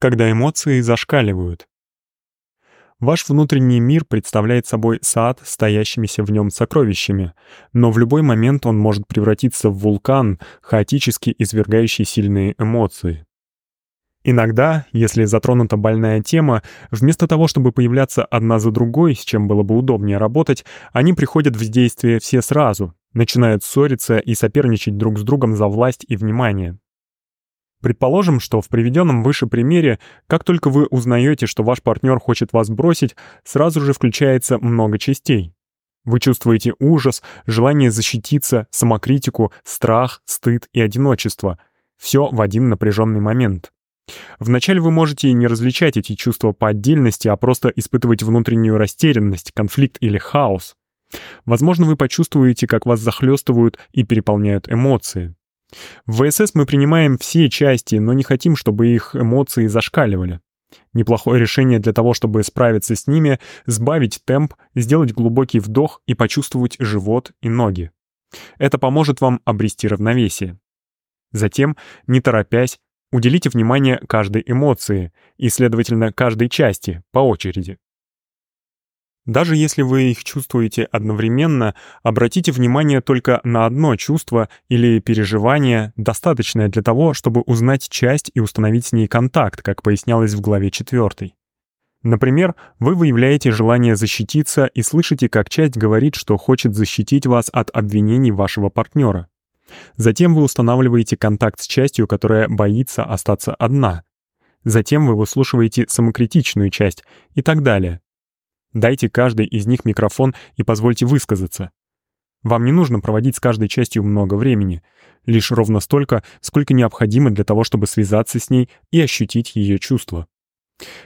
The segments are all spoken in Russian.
Когда эмоции зашкаливают. Ваш внутренний мир представляет собой сад стоящимися в нем сокровищами, но в любой момент он может превратиться в вулкан, хаотически извергающий сильные эмоции. Иногда, если затронута больная тема, вместо того, чтобы появляться одна за другой, с чем было бы удобнее работать, они приходят в действие все сразу, начинают ссориться и соперничать друг с другом за власть и внимание. Предположим, что в приведенном выше примере, как только вы узнаете, что ваш партнер хочет вас бросить, сразу же включается много частей. Вы чувствуете ужас, желание защититься, самокритику, страх, стыд и одиночество. Все в один напряженный момент. Вначале вы можете не различать эти чувства по отдельности, а просто испытывать внутреннюю растерянность, конфликт или хаос. Возможно, вы почувствуете, как вас захлестывают и переполняют эмоции. В ВСС мы принимаем все части, но не хотим, чтобы их эмоции зашкаливали. Неплохое решение для того, чтобы справиться с ними, сбавить темп, сделать глубокий вдох и почувствовать живот и ноги. Это поможет вам обрести равновесие. Затем, не торопясь, уделите внимание каждой эмоции и, следовательно, каждой части по очереди. Даже если вы их чувствуете одновременно, обратите внимание только на одно чувство или переживание, достаточное для того, чтобы узнать часть и установить с ней контакт, как пояснялось в главе 4. Например, вы выявляете желание защититься и слышите, как часть говорит, что хочет защитить вас от обвинений вашего партнера. Затем вы устанавливаете контакт с частью, которая боится остаться одна. Затем вы выслушиваете самокритичную часть и так далее. Дайте каждой из них микрофон и позвольте высказаться. Вам не нужно проводить с каждой частью много времени, лишь ровно столько, сколько необходимо для того, чтобы связаться с ней и ощутить ее чувства.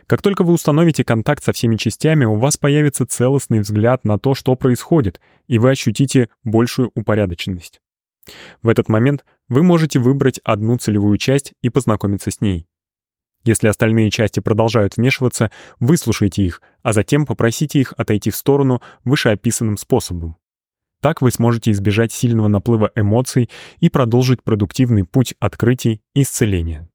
Как только вы установите контакт со всеми частями, у вас появится целостный взгляд на то, что происходит, и вы ощутите большую упорядоченность. В этот момент вы можете выбрать одну целевую часть и познакомиться с ней. Если остальные части продолжают вмешиваться, выслушайте их, а затем попросите их отойти в сторону вышеописанным способом. Так вы сможете избежать сильного наплыва эмоций и продолжить продуктивный путь открытий и исцеления.